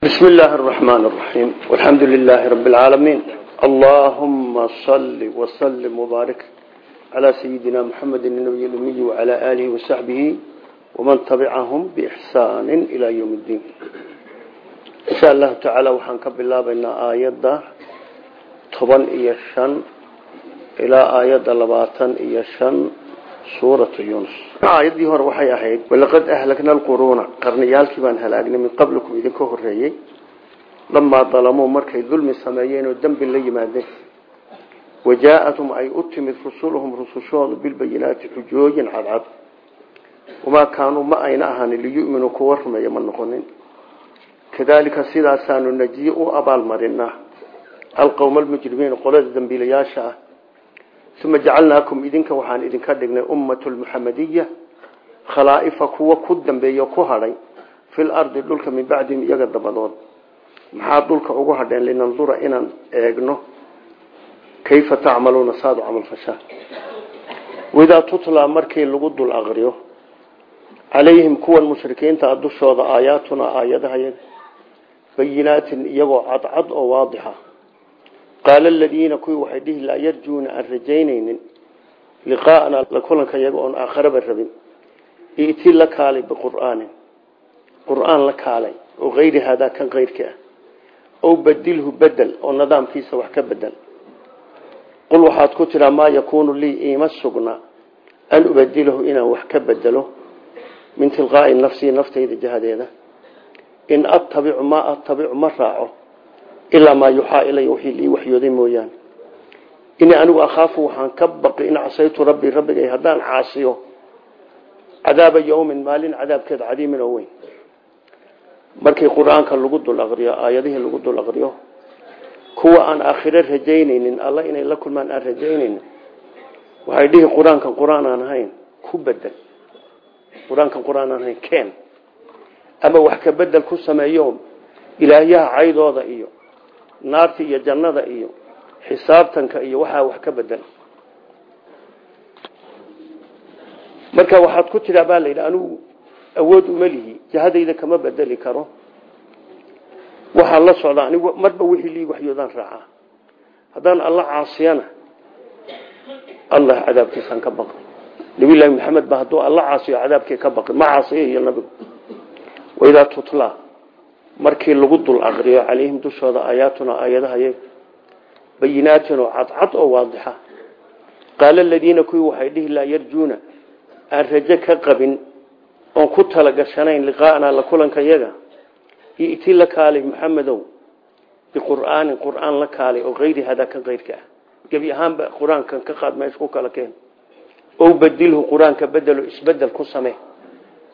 بسم الله الرحمن الرحيم والحمد لله رب العالمين اللهم صل وسلم وبارك على سيدنا محمد النبي الأمي وعلى آله وصحبه ومن تبعهم بإحسان إلى يوم الدين إن شاء الله تعالى وحنكب الله بين آيات طبعا إيشان إلى آيات لباطن إيشان suuratu yuunus aayaddii hore waxay ahayd walaqad ahlakna alquruuna. Qarniyaalkii baan halaagnay min qablikum idinka horreeyey lamaa dalamuu markay dulmi sameeyeen oo dembi la yimaadeen. Wajaa-athum ay u timid rusuluhum rusushoodu bilbayinaati xujooyin cadcad. Wamaa kaanuu ma ayna ahaanin liyu'minuu kuwa rumeeya ma noqonin. Kadaalika sidaasaanu najiye u abaalmarinaa. Alqowma almujrimiin qolada dembiilayaasha ah uma jacalnaakum idinka waxaan idinka dhignay ummatu lmuxamadiya khalaa'ifa kuwa ku dambeeya ku hadhay fil ardi dhulka min bacdihim iyaga dabadood maxaa dhulka ugu hadheen linandura inaan eegno kayfa tacmaluuna saadu camal fashaa widaa tutlaa markii lagu dul aqriyo calayhim kuwan mushrikiinta dushooda aayaatuna aayadahayaga bayinaatin iyagoo cadcad oo qaala aladiina kuwii waxay dhihi laa yarjuuna aan rajaynaynin liqaa'ana la kulanka iyaga oon aakharaba rabin iti la kaalay biqur'aanin qur'aan la kaalay oo kayri haadaa kan kayrka ah ow badilhu bedel oo nidaamkiisa wax ka bedel qul waxaad ku tidhaa maa yakuunu lii iima sugna an ubadilahu inaan wax ka bedelo min tilqaa'i nafsii in attabicu ma raaco ilaa maa yuxaa ilay wixii lii waxyooday mooyaane. Inii anigu akhaafu waxaan ka baqi in casaytu rabbii rabbigay haddaan caasiyo cadaaba yowmin maalin cadaabkeed cadiimin oo weyn. Markii qur'aanka lagu dul aqriyo aayadihii lagu dul aqriyo kuwa aan aakhiro rajaynaynin alla inay la kulmaan aan rajaynaynin waxay dhihi qur'aankan qur'aan aan ahayn ku bedel. Qur'aankan qur'aan aan ahayn keen. Ama wax ka bedel ku sameeyo ilaahyaha caydooda iyo naarta iyo jannada iyo xisaabtanka iyo waxaa wax ka bedel. Marka waxaad ku tidhaa baa layidhi anigu awood uma lihi jihadayda kama bedeli karo. Waxaa la socda anigu marba wixii lii waxyoodaan raacaa. Haddaan alla caasiyana allah cadaabkiisaan ka baqi nabiyllaahi maxamed ba hadduu alla caasiyo cadaabkii ka baqi ma caasiyo iyo nabigu. Waidaa tutla markii lagu dul aqriyo calayhim dushooda aayaatuna aayadahay bayinaatin oo cadcad oo waadixa. Qaala aladiina kuwii waxay dhihi laa yarjuuna aan rajo ka qabin oon ku talagashanayn liqaa'anaa la kulanka yaga iti la kaalay maxamedow biqur'aanin qur'aan la kaalay oo kayri hadaa kan kayrka ah. Gebi ahaanba qur'aankan ka qaad meesha ku kala keen. Ow badilhu qur'aanka bedelo isbeddel ku samee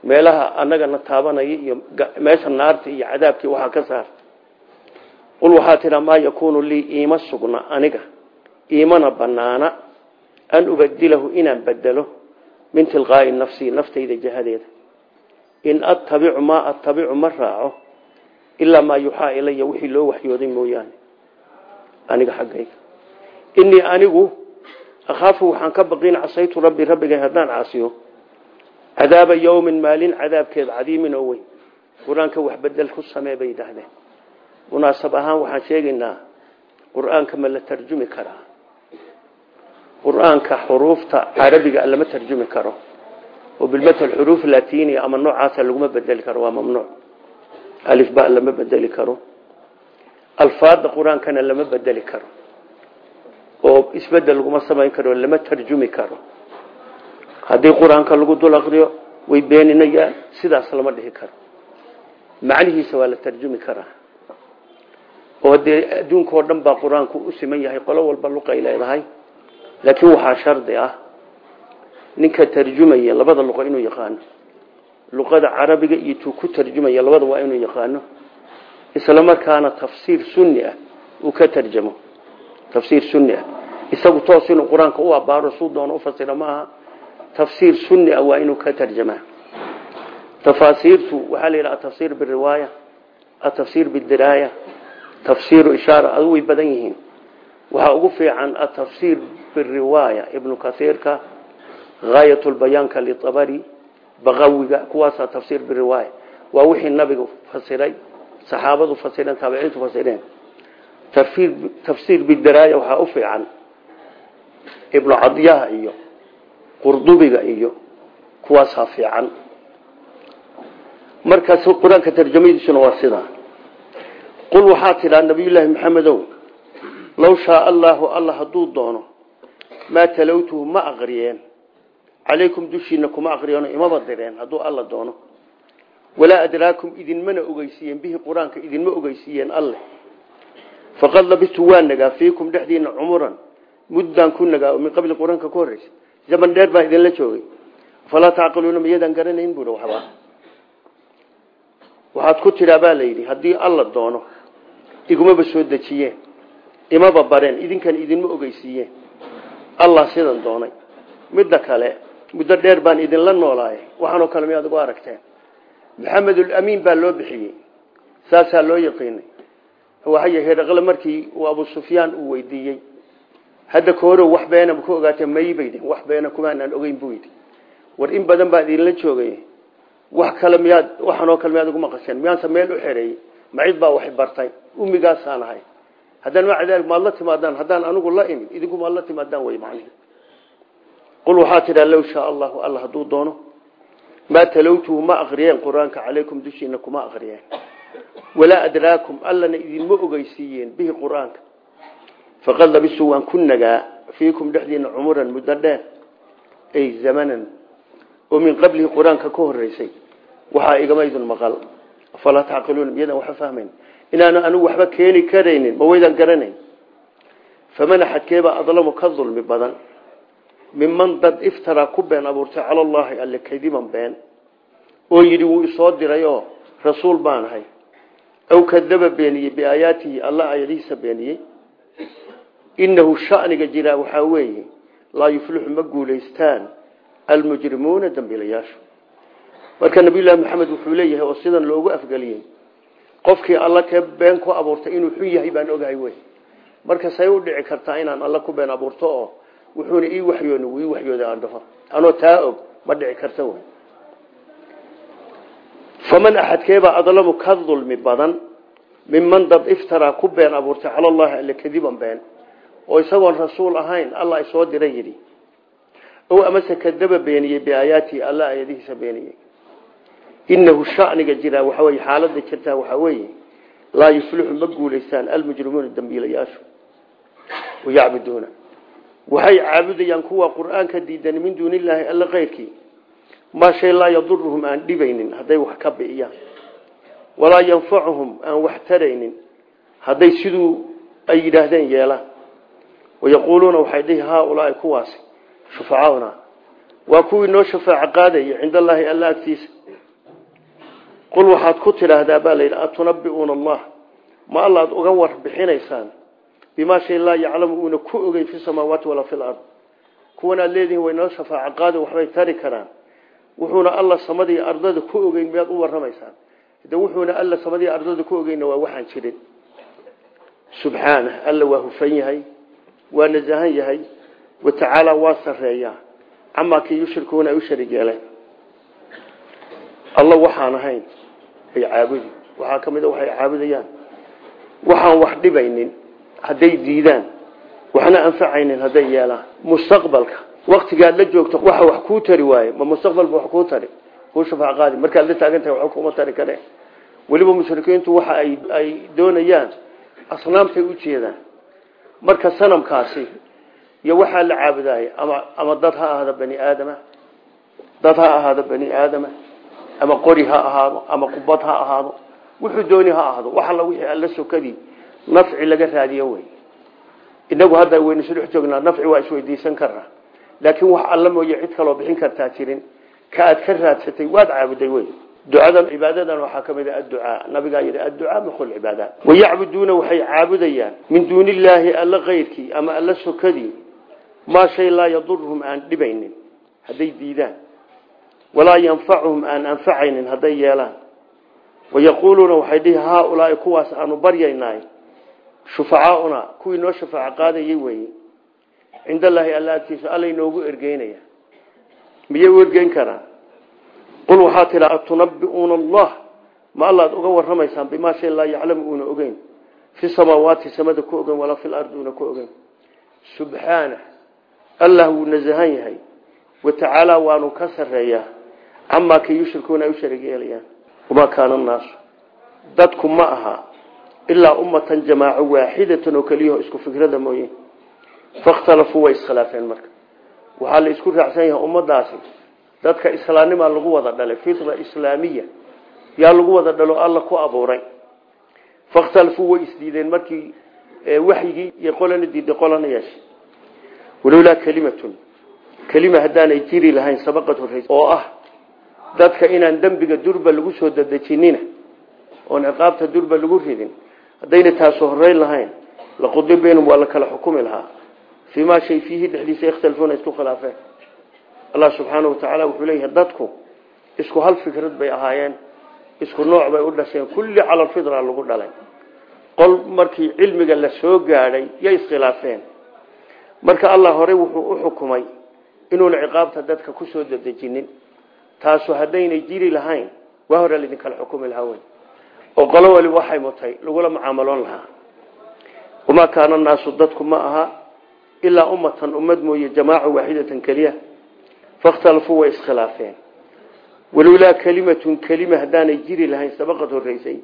meelaha anagana taabanaya iyo meesha naarta iyo cadaabkii waxaa ka saar. Qul waxaa tidhaa maa yakuunu lii iima sugna aniga iimana banaana an ubadilahu inaan bedelo min tilqaa'i nafsii naftayda jihadeeda in attabicu maa attabicu ma raaco ilaa maa yuxaa ilaya loo waxyooday mooyaane. Aniga xaggayga. Inii anigu akhaafu waxaan ka baqin casaytu rabbi rabbigay haddaan caasiyo cadaaba yowmin maalin cadaabkeed cadiimin oo weyn. Qur'aanka wax bedel ku samee bay yidhaahdeen. Munaasab ahaan waxaan sheegaynaa qur'aanka ma la tarjumi karaa qur'aanka xuruufta carabiga lama tarjumi karo. Oo bilmatal xuruuf latiniya ama noocaasa laguma bedeli karo waa mamnuuc. Alifba lama bedeli karo. Alfaada qur'aankana lama bedeli karo. Oo isbeddel laguma samayn karo lama tarjumi karo haddii qur'aanka lagu dul aqriyo way beeninayaan sidaas lama dhihi karo. Macnihiisa waa la tarjumi karaa oo dee adduunka oo dhan baa qur'aanku u siman yahay qolo walba luqay leedahay. Laakiin waxaa shardi ah ninka tarjumaya labada luqo inuu yaqaano. Luqada carabiga iyo tuu ku tarjumaya labada waa inuu yaqaano. Isla markaana tafsiir sunni ah uu ka tarjamo. Tafsiir sunni ah. Isagu toos inuu qur'aanka u abaaro suu doono ufasira maaha tafsiir sunni ah waa inuu ka tarjamaa tafaasiirtu waxaa la yidhaha atafsiir biriwaaya atafsiir bidiraaya tafsiiru ishaara adu way badan yihiin waxaa ugu fiican atafsiir biriwaaya ibnu kasiirka haayatulbayaanka litabari baqawiga kuwaasaa tafsiir biriwaaya waa wixii nabigu fasiray saxaabadu fasireen taabiciintu fasireen tafsiir bidaraaya waxaa u fiican ibnu cadyaha iyo qurdubiga iyo kuwaasaa fiican. Markaas qur'aanka tarjamadiisuna waa sidaa qul waxaa tidhaa nabiyullaahi maxamedow low shaa allaahu alla hadduu doono maa talowtuhu ma aqriyeen. Calaykum dushiina kuma aqriyeeno imaba direen hadduu alla doono. Walaa adraakum idinmana ogeysiiyeen bihi qur'aanka idinma ogeysiiyeen alleh faqad labistu waa nagaa fiikum dhexdiina cumuran. Muddaan ku min qabli qur'aanka zaman dheer baan idinla joogay. Falaa tacqiluuna miyadaan garanayn buui waxba? Waxaad ku tidhaa baa layidhi haddii alla doono igumaba soo dejiyeen imaba bareen idinkan idinma ogeysiiyeen allah sidan doonay. Midda kale muddo dheer baan idinla noolaaye waxaanoo kale miyaad ugu aragteen? Maxamedulamiin baa loo bixiyey saasaa loo yaqiinay waxay hedhaqle markii uu abu sufyaan uu weydiiyey hadda kahorow wax beena ku ogaatee maybaydin wax beena kumaanaan ogeyn buu yidhi. War in badan baa idinla joogay. Wax kale miyaad waxaanoo kale miyaad ugu maqasheen miyaanse meel u xereeyey macid baa wax bartay. Umigaasaan ahay. Haddaan macadaal maad la timaadaan? Haddaan anigu la imid idinku maad la timaadaan way macnihi qul waxaa tidhaa low shaa allahu alla hadduu doono maa talowtuhu ma aqriyeen qur'aanka calaykum dushiina kuma aqriyeen walaa adraakum allana idinma ogeysiiyeen bihi qur'aanka faqad labistu waan ku nagaa fiikum dhexdiina cumuran muddo dheer ay zamanan oo min qablihi qur'aanka ka horeysay waxaa igamaydun maqal falaa tacqiluuna miyadan waxba fahmayn inaanu anigu waxba keeni karaynin ma waydaan garanayn faman axadkeebaa adlamu ka dulmi badan miman dad iftaraa ku been abuurtay cala allahi alle kadiban been oo yidhi wuu isoo diray oo rasuul baan ahay aw kadaba beeniyey biaayaatihi alla beeniyey inahu shaniga jiraa waxaa weeye laa yuflixu ma guulaystaan almujrimuuna dambiilayaashu. Marka nabiyullaahi maxamed wuxuu leeyahay oo sidan loogu afgeliyey qofkii alla ka been ku abuurtay inuu xun yahay baan ogahay wey. Marka say u dhici kartaa inaan alla ku been abuurto oo wuxuuna ii waxyoon ii waxyooda aan dhaho anoo taa og ma dhici karta wey. Faman axadkeebaa adlamu ka dulmi badan minman dad iftaraa ku been abuurtay cala allahi alle kadiban been oo isagoon rasuul ahayn allah isoo dira yidhi. Ow amase kadaba beeniyey biaayaatihi alla ayadihiisa beeniyey. Inahu shaniga jiraa waxaa weye xaalada jirtaa waxaa weeye laa yuflixu ma guulaystaan almujrimuuna dambiilayaashu wayacbuduuna waxay caabudayaan kuwa qur'aanka diidan min duuni illaahi alla keyrkii maa shay laa yaduruhum aan dhibaynin hadday wax ka bi'iyaan walaa yanfacuhum aan wax taraynin hadday siduu ay yidhaahdeen yeelaan wayaquuluuna waxay dhihi haaulaai kuwaasi shufacaauna waa kuwii noo shafaaco qaadaya cinda allaahi alla agtiisa qul waxaad ku tidhaahdaa baa layidhi atunabi'uuna allah ma allaad uga warbixinaysaan bimaa shay laa yaclamu uuna ku ogeyn fi samaawaati walaa fi lard kuwan aad leedihin way noo shafaaco qaada waxbay tari karaan wuxuuna alla samadii ardada ku ogeyn miyaad u warramaysaan de wuxuuna alla samadii ardada ku waa nasahan yahay watacaala waa sareeyaa camaa kii yushrikuuna ay u sharig yeeleen alla waxaan ahayn ay caabudi waxaa ka mida waxay caabudayaan. Waxaan wax dhibaynin hadday diidaan waxna anfacaynin hadday yeelaan. Mustaqbalka waktigaad la joogto waxa wax kuu tari waaye ma mustaqbalba wax kuu tari. Kuu shafaac qaadi markaad la taagan tahay waxba kuma tari kareen weliba mushrikiintu waxa ay doonayaan asnaamtay u jeedaan marka sanamkaasi iyo waxaa la caabudaya ama ama dad ha ahaado bani aadama dad ha ahaado bani aadama ama qori ha ahaado ama qubad ha wuxuu dooni ha ahaado. Wax wixii alla sokadii nafci laga raadiyo wey. Inagu hadda waynu isdhex joognaa nafci waa isweydiisan karnaa laakiin wax alla mooye cid kaloo bixin kartaa jirin ka aad ka raadsatay waad caabuday wey ducadan cibaadadan waxaa ka mid a adducaa. Nabigaa yidhi adducaa makul cibaadaat waxay caabudayaan min duuni alla kayrkii ama alla sokadii maa shay laa yaduruhum aan dhibaynin hadday diidaan. Walaa yanfacuhum aan anfacaynin hadday yeelaan. Wayaquuluuna waxay dhihi haaulaai kuwaas aanu baryaynaay shufacaauna kuwii noo shafaaco qaadayay weeye. Cinda allaahi alla ergeynaya. Miyay u karaan qul waxaa tidha atunabi'uuna allah? Ma allaad uga warramaysaan bimaa shay laa yaclamu uuna ogeyn. Fi samaawaati samada ku ogeyn walaa fi lardi uuna ku ogeyn. Subxaana allah wuu nasahan yahay. Wa tacaala waanu ka sarreeyaa. Camaa ka yushrikuuna ay u sharig yeelayaan. Wamaa kaana annaasu dadku ma aha ilaa ummatan jamaaco waaxidatan oo keliyaho isku fikrada mooye. Fakhtalafuu way iskhilaafeen marka. Waxaa la isku raacsan yahay ummadaasi dadka islaamnimaa lagu wada dhalay fitra islaamiya yaa lagu wada dhalo alla ku abuuray. Fakhtalafuu way isdiideen markii waxyigii iyo qolana diiday qolana yeeshay walowlaa kelimatun kelima haddaanay jiri lahayn horreys oo ah dadka inaan dembiga durba lagu soo dadejinina oon ciqaabta durba lagu ridin haddayna taasu horeyn lahayn laqudi baynum waa la kala xukumi lahaa. Fii maa shay fiihi dhexdiisa yakhtalifuuna isku khilaafeen allah subxaana watacaala wuxuu leeyahay dadku isku hal fikrad bay ahaayeen isku nooc bay u dhasheen kulli cala alfitra lagu dhalay. Qol markii cilmiga la soo gaadhay yay iskhilaafeen. Marka allah horey wuxuu u xukumay inuuna ciqaabta dadka ku soo dadejinin taasu haddaynay jiri lahayn waa hore laidinkala xukumi lahaa oo qolo wali waxay mutay lagula mucaamaloon lahaa. Wamaa kaana naasu dadku ma aha ilaa ummatan ummad mooye jamaaca waaxidatan keliya fakhtalafuu way iskhilaafeen. Walowlaa kelimatun kelima haddaanay jiri lahayn sabaqad horreysay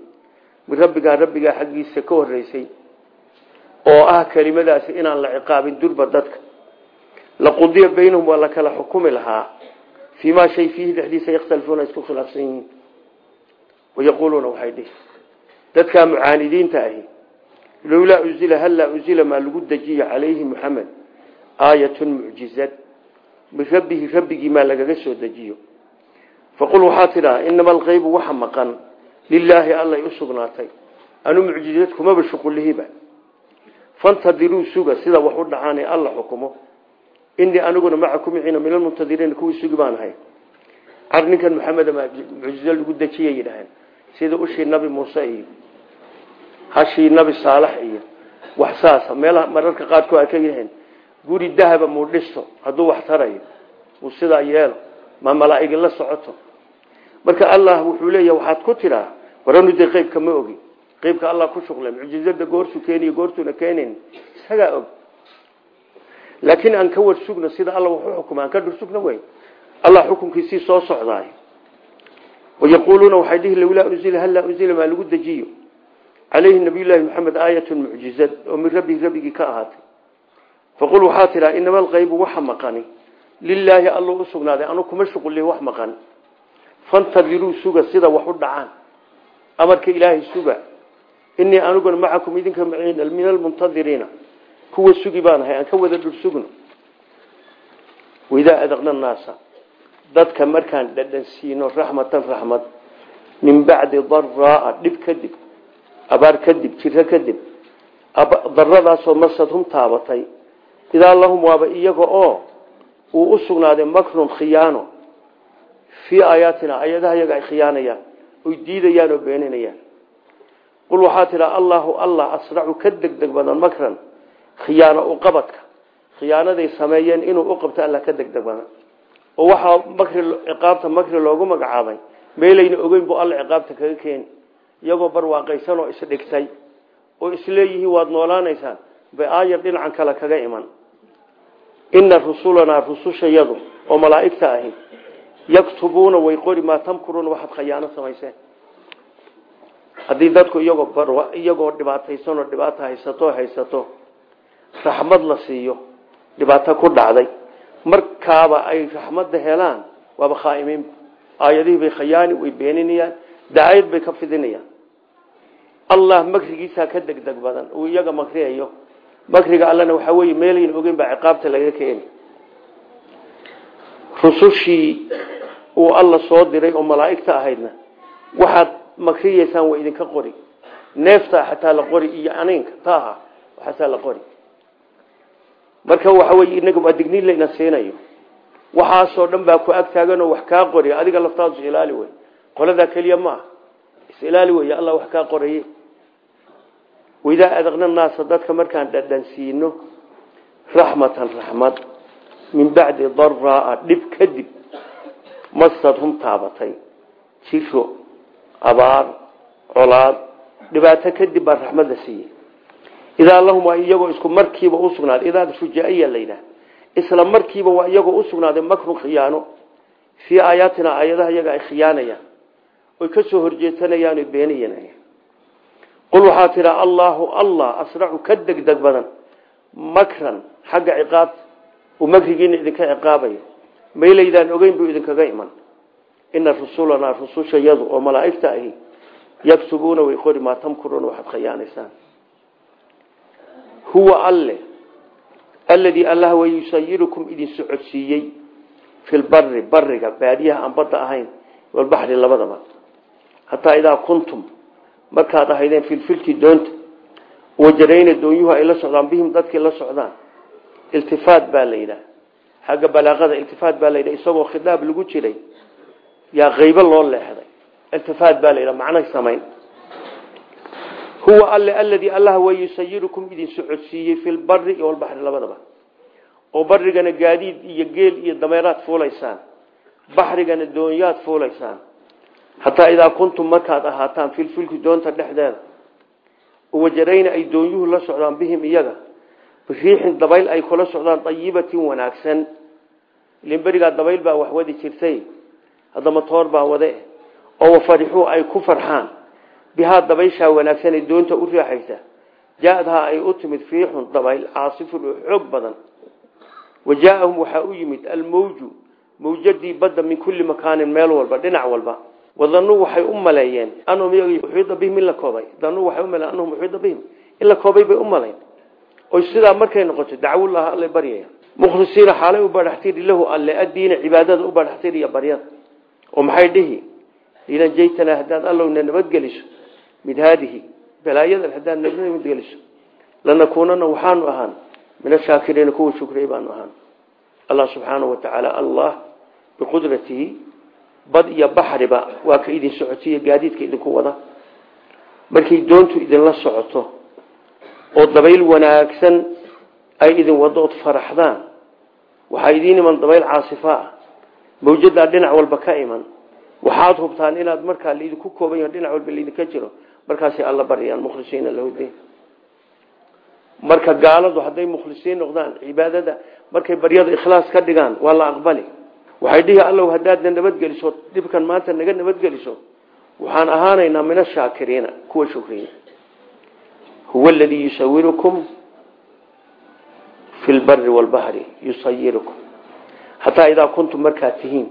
min rabbigaa rabbigaa xaggiisa ka horreysay oo ah kelimadaasi inaan la ciqaabin durba dadka. Laqudiya baynahum waa la kala xukumi lahaa. Fii maa shay fiihi dhexdiisa yakhtalifuuna isku khilaafsan yihiin. Wayaquuluuna waxay dhihi. Dadkaa mucaanidiinta ahi lowlaa unzila hallaa maa lagu dejiyo calayhi muxamed aayatun min rabbihi rabbigii maa lagaga soo dejiyo. Faqul waxaa tidhaha inama alqeybu waxa maqan lilaahi allay u sugnaatay. Anu mucjizad kumaba shuqullihiba fantadiruu suga sida wax u dhacaanee alla xukumo. Inii aniguna macakum ciina min almuntadiriina kuwii sugi baan ahay. Car ninkan maxamed mucjizo lagu dejiyay yidhaaheen sida ushii nabi muuse iyo hashii nabi saalax iyo wax saasa. Meelaha mararka qaarkood guri dahaba muu dhisto hadduu wax tarayo uu sidaa yeelo ma malaa'igi la socoto. Marka allah wuxuu leeyahay waxaad ku tidhaa waranu dee qeybka ma ogi. Qeybka allah ku shuqlay mucjizada goortuu keeniyo goortuuna keenayn isagaa og. Laakiin aan ka war sugno sida alla wax u xukuma aan ka dhur sugno wey. Allah xukunkiisii soo socdaay. Wayaquuluuna waxay dhihi lowlaa unzila hallaa unzila maa lagu dejiyo? Calayhi nabiyullaahi maxamed aayatun mucjizad oo min rabbihi rabbigii ka ahaatay faqul waxaa tidhaa inama alqeybu waxa maqani lilaahi alluu u sugnaaday anu kuma shuqulli wax maqan fantadiruu suga sida wax u dhacaan amarka ilaahay suga inii aniguna macakum idinka maciina min almuntadiriina kuwa sugi baan ahay aan ka wada dhur sugno waidaa adaqna naasa dadka markaan dhadhan siino raxmatan raxmad min bacdi daraaa dhib kadib abaar kadib jiro kadib daradaasoo masadhum taabatay idaa lahum waaba iyaga oo uu u sugnaaday makrun khiyaano fii aayaatina ayadaha iyaga ay khiyaanayaan oy diidayaan oo beeninayaan. Qul waxaa tidhaa allahu allah asracu ka degdeg badan makran khiyaano uqabadka khiyaanaday sameeyeen inuu u qabto alla ka degdeg badan. Oo waxaa makri ciqaabta makri loogu magacaabay meelayna ogeyn buu alla ciqaabta kaga keeni iyagoo barwaaqaysan oo isdhigtay oo isleeyihiin waad noolaanaysaan bay aayar dhinacan kale kaga iman ina rusulanaa rusushayadu oo malaa'igta ahi yaktubuuna way qori maa tamkuruuna waxaad khayaano samayseen haddii dadku iyagoo bar iyagoo dhibaataysan oo dhibaato haysato haysato raxmad la siiyo dhibaato ku dhacday markaaba ay raxmadda helaan waaba khaa'imiin aayadihii bay khayaani way beeninayaan dacayad bay ka fidinayaan allah makrigiisaa ka makriga allana waxaa weeye meelayna ogeyn baa ciqaabta laga keeni rusushii uu alla soo diray oo malaa'igta ahaydna waxaad makriyeysaan waa idinka qori. Neefta xataa la qori iyo aniinka taaha waxaasaa la qori. Marka waxa wey inaga waa digniin layna siinayo. Waxaasoo dhan baa ku ag taaganoo wax kaa qori adiga laftaadu is ilaali wey qoladaa keliya ma ah is ilaali wey allah wax kaa qoraye waidaa adaqna naasa dadka markaan dhadhan siino raxmatan raxmad min bacdi daraa dhib kadib masadhum taabatay jiro abaar colaad dhibaato kadib baa raxmad la siiyey idaa lahum waa iyagoo isku markiiba usugnaaday idaa fujaaiya la yidhaah isla markiiba waa iyagoo usugnaaday makrun khiyaano fii aayaatina aayadaha iyaga ay khiyaanayaan oy ka soo qul waxaa tidhaa allaahu allah asracu ka degdeg badan makran xagga ciqaabta uu makrigiina idinka ciqaabayo maylaydaan ogeyn buu idinkaga iman ina rusulanaa rusushayadu oo malaa'igta ahi yaktubuuna way qori maa tamkuruuna waxaad khayaanaysaan huwa alle alladii allah way yusayirukum idin socodsiiyey fi lbari bariga baadiyaha aan badda ahayn markaad ahaydeen filfilki doonta wajarayna doonyuhu ay la socdaan bihim dadkii la socdaan. Iltifaat baa la yidhaah xagga balaaqada iltifaat baa la yidhah isagoo khidaab lagu jiray yaa qaybo loo leexday. Iltifaat baa la yidhaha macnay samayn. Huwa alle alladii allah way yusayirukum idin socodsiiyey fi iyo walbaxri labadaba. Oo barigana gaadiid iyo geel iyo dameeraad fuulaysaan. Baxrigana doonyaad fuulaysaan hataa idaa kuntum markaad ahaataan filfilki doonta dhexdeeda wajarayna ay doonyuhu la socdaan bihim iyaga. Biriixin dabayl ay kula socdaan dayibatin wanaagsan. Ilin berigaa dabayl baa waxwadi jirtay hadda matoor baa wade. Oo wafarixuu ay ku farxaan. Bihaa dabayshaa wanaagsan ee doonta u riixaysa jaa-adhaa ay u timid riixun dabayl caasifun oo xoog badan. Wa jaa-ahum waxaa u yimid almawju mawjadii badda min kulli makaanin meel walba dhinac walba wadanuu waxay u maleeyeen anhum uxiida bihim in la koobay. Danuu waxay u maleyen anhum uxiida bihim in la koobay bay u malayn oy sidaa markay noqoto dacwullaha alle baryaya. Mukhlisiina xaalay u badhaxtiri lahu alle addiina cibaadada u badhaxtiriya baryada oo maxay dhihi? Linajaytanaa haddaad allowna nabadgeliso mid haadihi balaayadan haddaad nabadgeliso lanakuunana waxaanu ahaan min ashaakiriina kuwa shukriyay baanu ahaan. Allah subxaanahu watacaala allah biqudratihi bad iyo baxriba waa ka idin socotiiyo gaadiidka idinku wada. Markay doontu idinla socoto oo dabayl wanaagsan ay idin wado ood faraxdaan waxaa idiin iman dabayl caasifa ah. Mawjadaa dhinac walba ka iman. Waxaad hubtaan inaad markaa laidinku kooban yaho dhinac walba laydinka jiro. Markaasay alla baryayaan mukhlisiina lahudin marka gaaladu hadday mukhlisiin noqdaan cibaadada markay baryada ikhlaas ka dhigaan waa la aqbali waxay dhihi allow haddaadna nabadgeliso dhibkan maanta naga nabadgeliso waxaan ahaanaynaa min ashaakiriina kuwa shukriya huwa aladii yusawirukum fi lbari walbahri yusayirukum. Hataa idaa kuntum markaad tihiin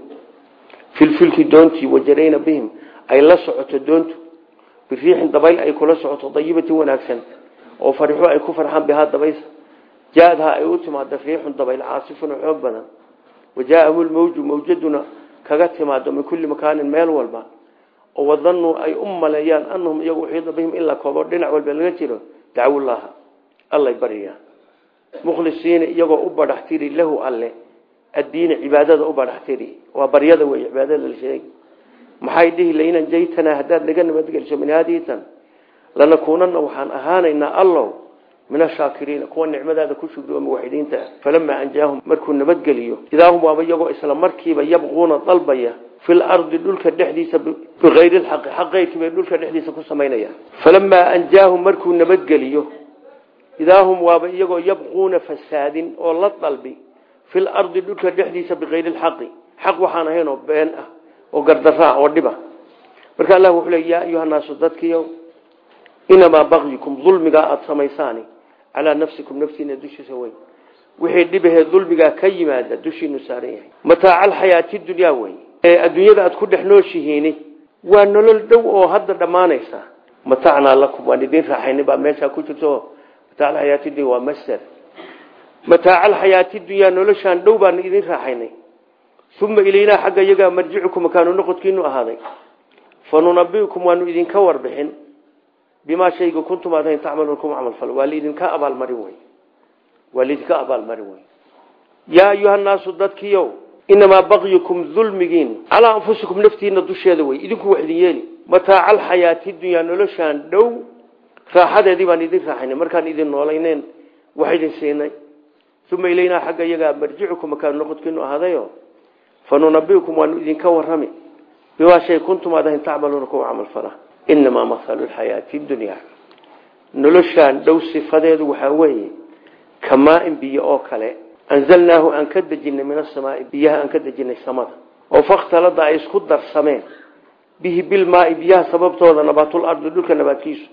filfilki doontii wajarayna bihim ay la socoto doontu biriixin dabayl ay kula socoto dayibatin wanaagsan oo farixu ay ku farxaan bihaa dabaysa jaadha ay u timaado riixun dabayl caasifun oo xoog badan wajaaahum lmawju mawjaduna kaga timaado min kulli makaanin meel walba oo wadanuu ay u maleeyaan anahum iyagu uxiida bihim in la koobo dhinac walba laga jiro dacwullaha allay baryayaan mukhlisiina iyagoo u badhaxtiri lahu alle addiina cibaadada u badhaxtiri waa baryada wey cibaadada la sheegi maxay dhihi lainan jaytanaa haddaad naga nabadgeliso min haadiitan lanakuunana waxaan ahaanaynaa allow min ashaakiriina kuwa nicmadaada ku shugri oo muwaxidiinta ah falamaa anjaahum markuu nabadgeliyo idaahum waaba iyagoo isla markiiba yabquuna dalbaya fi lardi dhulka dhexdiisa bikayri lxaqi xaq keyrkii bay dhulka dhexdiisa ku samaynayaan falamaa anjaahum markuu nabadgeliyo idaahum waaba iyagoo yabquuna fasaadin oo la dalbi fi lardi dhulka dhexdiisa bikayri lxaqi xaq waxaan ahayn oo been ah oo gardaraa oo dhiba marka allah wuxuu le yaa ayuhanaasu dadkiyo inamaa bakyukum calaa nafsikum naftiina dushiisa weyn wixii dhibahee dulmigaa ka yimaada dushiinu saaran yahay mataaca alxayaati dunyaa wey ee adduunyada aad ku dhex nooshihiini waa nolol dhow oo hadda dhammaanaysa matacnaa lakum waan idin raaxayni baa meeshaa ku jirto mataaca alxayaati dunya waa master mataaca alxayaati dunyaa noloshaan dhow baanu idin raaxaynay uma ilaynaa xagga iyagaa marjicukum makaanu noqodkiinu ahaaday fa nunabiukum waanu idinka warbixin bimaa shayga kuntum aad hayn tacmaluun kuma camal fal waa laidinka abaalmarin wey waa laidinka abaalmarin wey yaa ayuhannaasu dadkiiow inamaa bakyukum dulmigiin calaa anfusikum naftiina dusheeda wey idinku wax idin yeeli mataaca alxayaati dunyaa noloshaan dhow raaxadeedii baan idin raaxaynay markaan idin noolayneen wax idin siinay uma ilaynaa xagga marjicukum makaanu noqodkiinu ahadayo fa nunabiukum waanu idinka warami bimaa shay kuntum aad hayn tacmaluuna kuma camal inamaa mahalu lxayaati dunya noloshaan dhow sifadeedu waxaa weeye kamaain biyo oo kale anzalnaahu aan ka dejinay min asamaai biyaha aan ka dejinay samada oo fakhtalada ay isku darsameen bihi bilmaai biyaha sababtooda nabaatul ardi dhulka nabaadkiisu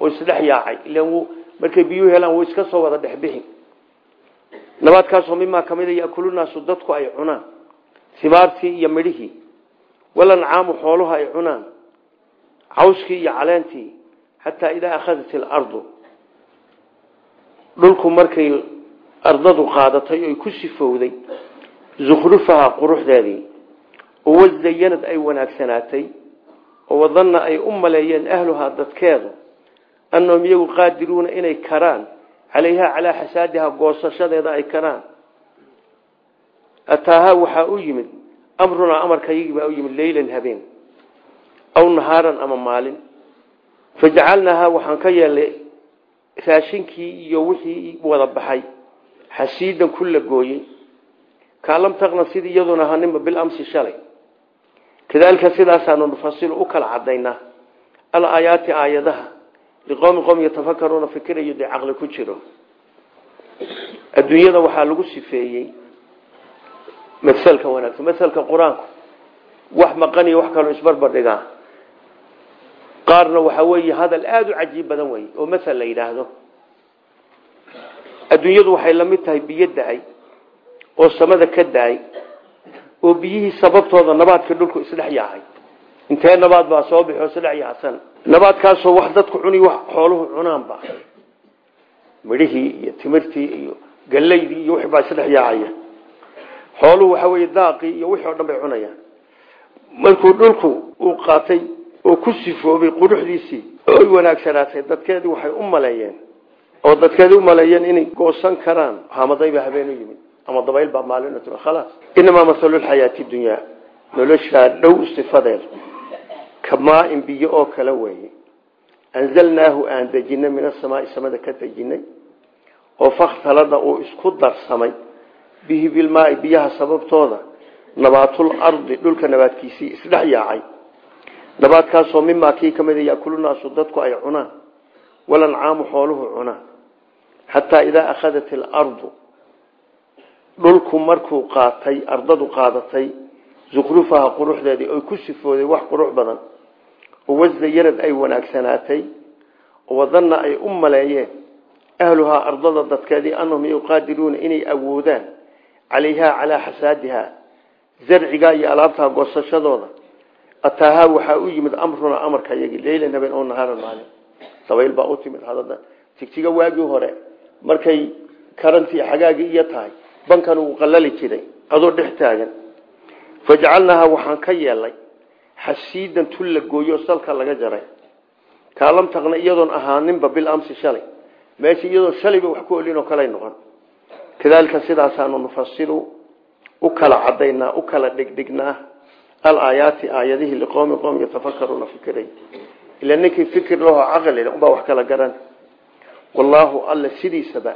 oo isdhex yaacay ilan markay biyuhu helaan wuu iska soo wada dhexbixi nabaadkaasoo mimaa ka mid a yakulunaasu dadku ay cunaan simaartii iyo midhihii walancaamu xooluhu ay cunaan cawskii iyo caleentii xataa idaa akhadat ilardu dhulku markay ardadu qaadatay oy ku sifowday zukhrufaha quruxdeedii oo wazayanad ay wanaagsanaatay oo wadanna ay u maleeyeen ahluhaa dadkeedu annahum iyagu qaadiruuna inay karaan calayhaa calaa xasaadiha goosashadeeda ay karaan. Ataahaa waxaa u yimid amrunaa amarkayagii baa u yimid leylan habeen aw nahaaran ama maalin. Fajacalnaahaa waxaan ka yeelnay raashinkii iyo wixii wada baxay. Xasiidan ku la gooyey kaalam taqna sidii iyaduna ahaninba bilamsi shalay. Kadaalika sidaasaanu nufasilu u kala cadaynaa alaayaati aayadaha. Liqowmi qowm yatafakaruuna fikirayo dee caqli ku jiro. Adduunyada waxaa lagu sifeeyey isbarbardhigaa qaarna waxaa weeye hadal aada u cajiib badan wey oo masal la yidhaahdo. Adduunyadu waxay la mid tahay biyo da'ay oo samada ka da'ay oo biyihii sababtooda nabaadka dhulku isdhex yaacay intee nabaad baa soo bixi oo isdhex yaacsan nabaadkaasoo wax dadku cuni wax xooluhu cunaanba midhihii iyo timirtii iyo gallaydii iyo wixii baa xooluhu waxa weeye daaqii iyo wixii o dhan bay cunayaan. Markuu dhulku uu qaatay oo ku sifoobay quruxdiisii oy wanaagsanaatay. Dadkeedii waxay u maleeyeen oo dadkeedii u maleeyeen inay goosan karaan. Hamadayba habeen u yimid ama dabayl baa maalin khalaas. Inamaa mahalu lxayaati dunyaa noloshaa dhow sifadeeda kamaain biyo oo kale weeye. Anzalnaahu aan dejinay min asamaai samada ka dejinay. Oo fakhtalada uu isku darsamay bihi bilmaai biyaha sababtooda. Nabaatul ardi dhulka nabaadkiisii isdhex yaacay nabaadkaasoo mimaa kii ka mid a yakulunaasu dadku ay cunaan walancaamu xooluhu cunaan. Xataa idaa akhadat ilardu dhulku markuu qaatay ardadu qaadatay zukhrufaha quruxdeedii oy ku sifooday wax qurux badan oo wazayanad ay wanaagsanaatay wadanna ay u maleeyeen ahluhaa ardada dadkeedii annahum yuqaadiruuna inay awoodaan calayhaa calaa xasaadiha zarcigaa iyo alaabtaa goosashadooda ataahaa waxaa u yimid amruna amarka yagii leylan habeen oo nahaaran maalin. Dabayl baa u timid hadada tigtiga waagii hore markay karantii xagaagii iyo tahay bankan uu qalali jiray adoo dhex taagan. Fajacalnaaha waxaan ka yeelnay xasiidan tul la gooyo salka laga jaray. Kaalam taqna iyadoon ahaaninba bilamsi shalay. Meesha iyadoo shalayba wax ku olin oo kale noqon. Kadaalika sidaasaanu nufasilu u alaayaati aayadihii liqowmi qowm yatafakaruuna fikiray? Ila ninkii fikir laho caqli unbaa wax kala garan. Wallaahu alla sidiisaba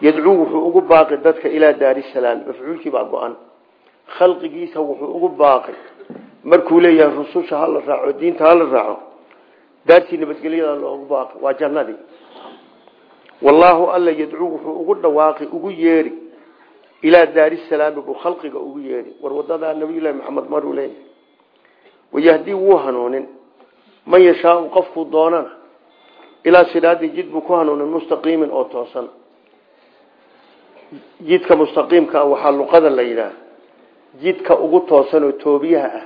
yadcuu wuxuu ugu baaqi dadka ilaa daari salaam mafcuulkii baa go-an. Khalqigiisa wuxuu ugu baaqi. Markuu leeyahay rususha hala raaco diinta hala raaco daartii nabadgelyada loogu baaqi. Waa jannadii. Wallaahu alla yadcuu wuxuu ugu dhawaaqi ilaa daari salaami buu khalqiga ugu yeeri war wadadaa nabiyullahi maxamed maruu leeyahay. Wayahdii wuu hanuunin. Man yashaau qofkuu doonana ilaa siraadin jid buu ku hanuunin mustaqiimin oo toosan. Jidka mustaqiimka waxaa luqada la yidhaah. Jidka ugu toosan oo toobiyaha ah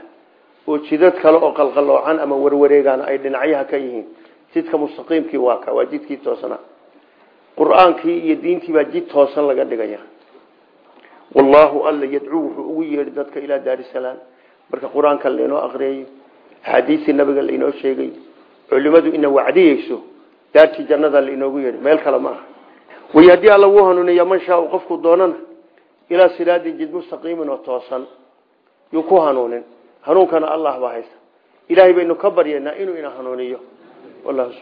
oo jidad kale oo qalqaloocan ama warwareegaan ay dhinacyaha ka yihiin jidka mustaqiimkii waa ka waa jidkii toosana. Qur'aankii iyo diintii baa jid toosan laga dhigaya wallaahu alla yadcuu wuxuu ugu yeedhi dadka ilaa daari salaam marka qur'aanka lainoo aqriyayo axaadiistii nabiga lainoo sheegay culimadu ina wacdiyeyso daartii jannada lainoogu yeedhi meel kale ma aha. Way haddii alla wuu hanuuniya man shaa qofku doonana ilaa siraadin jid mustaqiimin oo toosan yuu ku hanuunin. Hanuunkana allah baa haysta. Ilaahay baynu ka baryaynaa inuu ina hanuuniyo. Wallahu